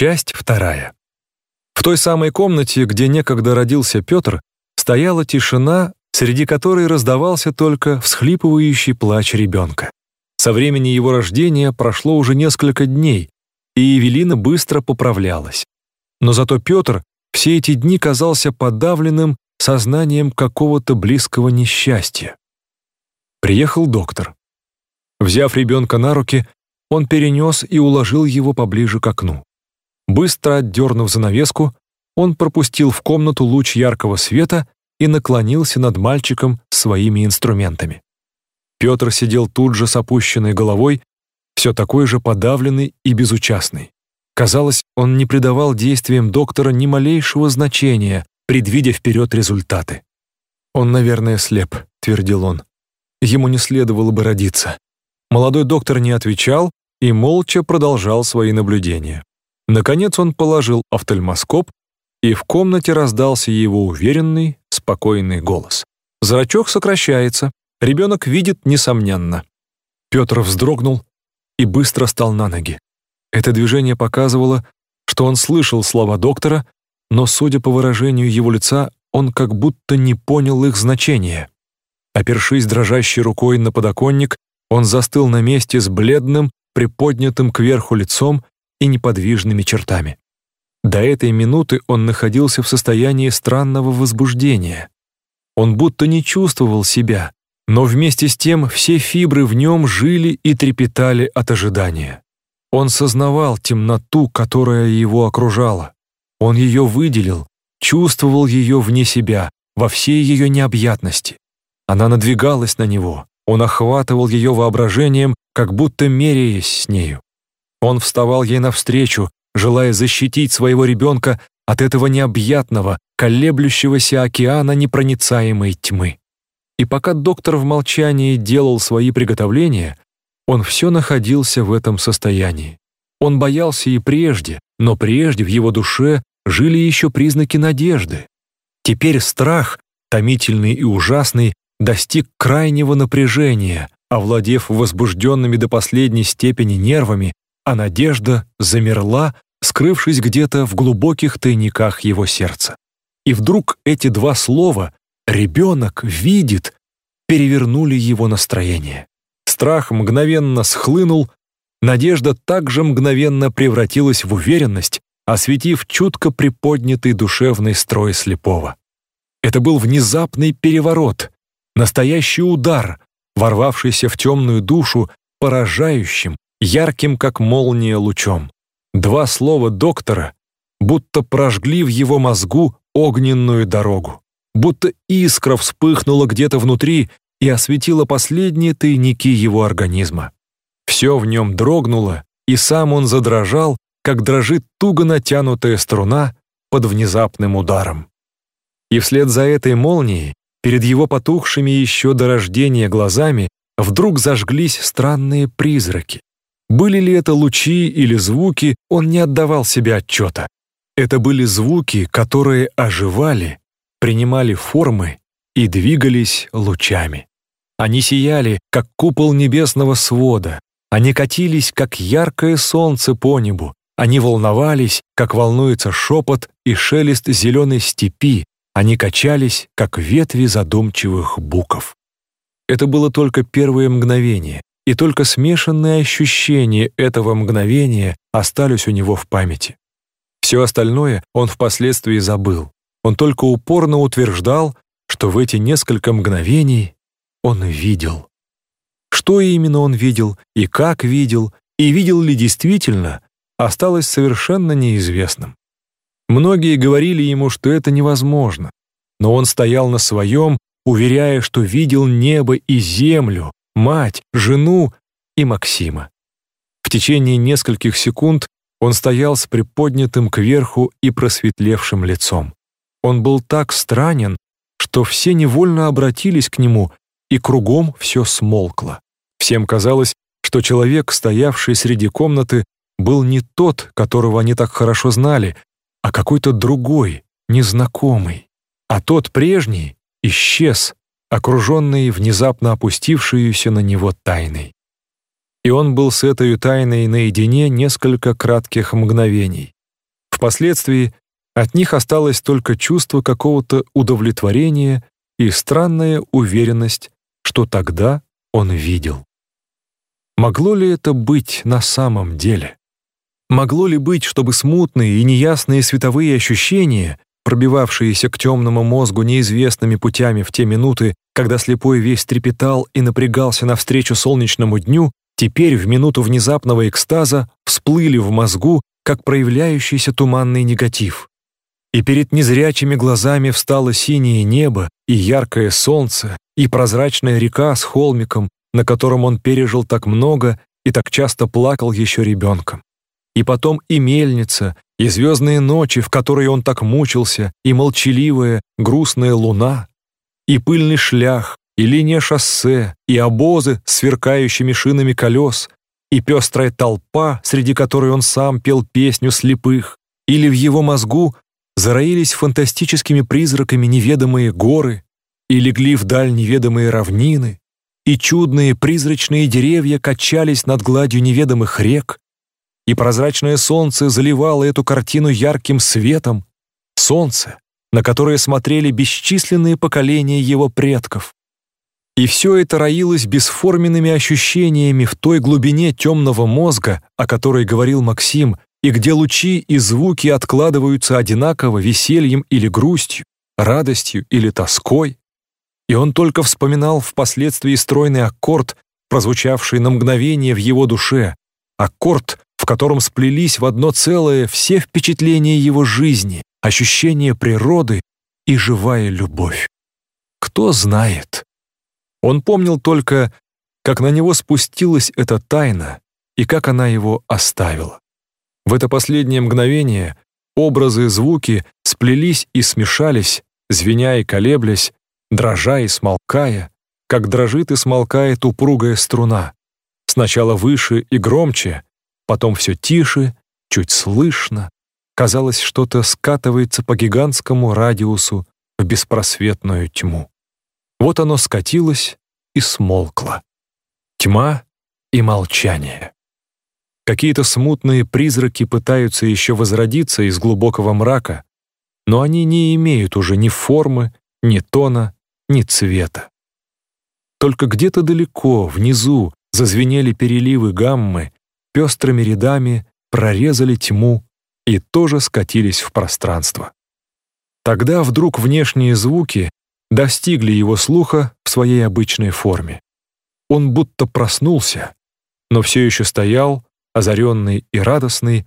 Часть вторая. В той самой комнате, где некогда родился Петр, стояла тишина, среди которой раздавался только всхлипывающий плач ребенка. Со времени его рождения прошло уже несколько дней, и Евелина быстро поправлялась. Но зато Петр все эти дни казался подавленным сознанием какого-то близкого несчастья. Приехал доктор. Взяв ребенка на руки, он перенес и уложил его поближе к окну. Быстро отдернув занавеску, он пропустил в комнату луч яркого света и наклонился над мальчиком своими инструментами. Петр сидел тут же с опущенной головой, все такой же подавленный и безучастный. Казалось, он не придавал действиям доктора ни малейшего значения, предвидя вперед результаты. «Он, наверное, слеп», — твердил он. «Ему не следовало бы родиться». Молодой доктор не отвечал и молча продолжал свои наблюдения. Наконец он положил офтальмоскоп, и в комнате раздался его уверенный, спокойный голос. Зрачок сокращается, ребенок видит несомненно. Петр вздрогнул и быстро стал на ноги. Это движение показывало, что он слышал слова доктора, но, судя по выражению его лица, он как будто не понял их значения. Опершись дрожащей рукой на подоконник, он застыл на месте с бледным, приподнятым кверху лицом и неподвижными чертами. До этой минуты он находился в состоянии странного возбуждения. Он будто не чувствовал себя, но вместе с тем все фибры в нем жили и трепетали от ожидания. Он сознавал темноту, которая его окружала. Он ее выделил, чувствовал ее вне себя, во всей ее необъятности. Она надвигалась на него, он охватывал ее воображением, как будто меряясь с нею. Он вставал ей навстречу, желая защитить своего ребенка от этого необъятного, колеблющегося океана непроницаемой тьмы. И пока доктор в молчании делал свои приготовления, он все находился в этом состоянии. Он боялся и прежде, но прежде в его душе жили еще признаки надежды. Теперь страх, томительный и ужасный, достиг крайнего напряжения, овладев возбужденными до последней степени нервами, а надежда замерла, скрывшись где-то в глубоких тайниках его сердца. И вдруг эти два слова «ребенок видит» перевернули его настроение. Страх мгновенно схлынул, надежда также мгновенно превратилась в уверенность, осветив чутко приподнятый душевный строй слепого. Это был внезапный переворот, настоящий удар, ворвавшийся в темную душу, поражающим, ярким, как молния, лучом. Два слова доктора будто прожгли в его мозгу огненную дорогу, будто искра вспыхнула где-то внутри и осветила последние тайники его организма. Все в нем дрогнуло, и сам он задрожал, как дрожит туго натянутая струна под внезапным ударом. И вслед за этой молнией, перед его потухшими еще до рождения глазами, вдруг зажглись странные призраки. Были ли это лучи или звуки, он не отдавал себе отчета. Это были звуки, которые оживали, принимали формы и двигались лучами. Они сияли, как купол небесного свода. Они катились, как яркое солнце по небу. Они волновались, как волнуется шепот и шелест зеленой степи. Они качались, как ветви задумчивых буков. Это было только первое мгновение, и только смешанные ощущения этого мгновения остались у него в памяти. Все остальное он впоследствии забыл. Он только упорно утверждал, что в эти несколько мгновений он видел. Что именно он видел и как видел, и видел ли действительно, осталось совершенно неизвестным. Многие говорили ему, что это невозможно, но он стоял на своем, уверяя, что видел небо и землю, мать, жену и Максима. В течение нескольких секунд он стоял с приподнятым кверху и просветлевшим лицом. Он был так странен, что все невольно обратились к нему и кругом все смолкло. Всем казалось, что человек, стоявший среди комнаты, был не тот, которого они так хорошо знали, а какой-то другой, незнакомый. А тот прежний исчез, окруженный внезапно опустившуюся на него тайной. И он был с этой тайной наедине несколько кратких мгновений. Впоследствии от них осталось только чувство какого-то удовлетворения и странная уверенность, что тогда он видел. Могло ли это быть на самом деле? Могло ли быть, чтобы смутные и неясные световые ощущения, пробивавшиеся к темному мозгу неизвестными путями в те минуты, когда слепой весь трепетал и напрягался навстречу солнечному дню, теперь в минуту внезапного экстаза всплыли в мозгу, как проявляющийся туманный негатив. И перед незрячими глазами встало синее небо и яркое солнце, и прозрачная река с холмиком, на котором он пережил так много и так часто плакал еще ребенком. И потом и мельница, и звездные ночи, в которые он так мучился, и молчаливая, грустная луна, и пыльный шлях, и линия шоссе, и обозы с сверкающими шинами колес, и пестрая толпа, среди которой он сам пел песню слепых, или в его мозгу зароились фантастическими призраками неведомые горы, и легли вдаль неведомые равнины, и чудные призрачные деревья качались над гладью неведомых рек, и прозрачное солнце заливало эту картину ярким светом, солнце, на которое смотрели бесчисленные поколения его предков. И все это роилось бесформенными ощущениями в той глубине темного мозга, о которой говорил Максим, и где лучи и звуки откладываются одинаково весельем или грустью, радостью или тоской. И он только вспоминал впоследствии стройный аккорд, прозвучавший на мгновение в его душе, аккорд, котором сплелись в одно целое все впечатления его жизни, ощущения природы и живая любовь. Кто знает? Он помнил только, как на него спустилась эта тайна и как она его оставила. В это последнее мгновение образы и звуки сплелись и смешались, звеня и колеблясь, дрожа и смолкая, как дрожит и смолкает упругая струна. Сначала выше и громче, потом все тише, чуть слышно. Казалось, что-то скатывается по гигантскому радиусу в беспросветную тьму. Вот оно скатилось и смолкло. Тьма и молчание. Какие-то смутные призраки пытаются еще возродиться из глубокого мрака, но они не имеют уже ни формы, ни тона, ни цвета. Только где-то далеко, внизу, зазвенели переливы гаммы, пестрыми рядами прорезали тьму и тоже скатились в пространство. Тогда вдруг внешние звуки достигли его слуха в своей обычной форме. Он будто проснулся, но все еще стоял, озаренный и радостный,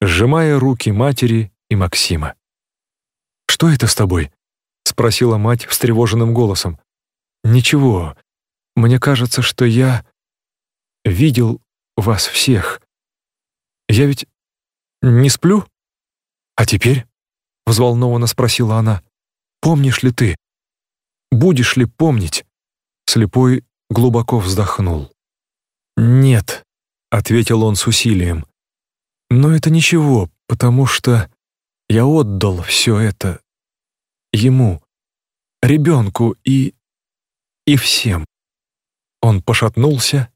сжимая руки матери и Максима. «Что это с тобой?» — спросила мать встревоженным голосом. «Ничего. Мне кажется, что я видел вас всех. Я ведь не сплю? А теперь?» — взволнованно спросила она. «Помнишь ли ты? Будешь ли помнить?» Слепой глубоко вздохнул. «Нет», ответил он с усилием. Но это ничего, потому что я отдал все это ему, ребенку и... и всем. Он пошатнулся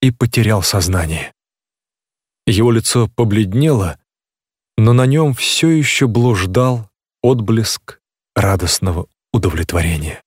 и потерял сознание. Его лицо побледнело, но на нем все еще блуждал отблеск радостного удовлетворения.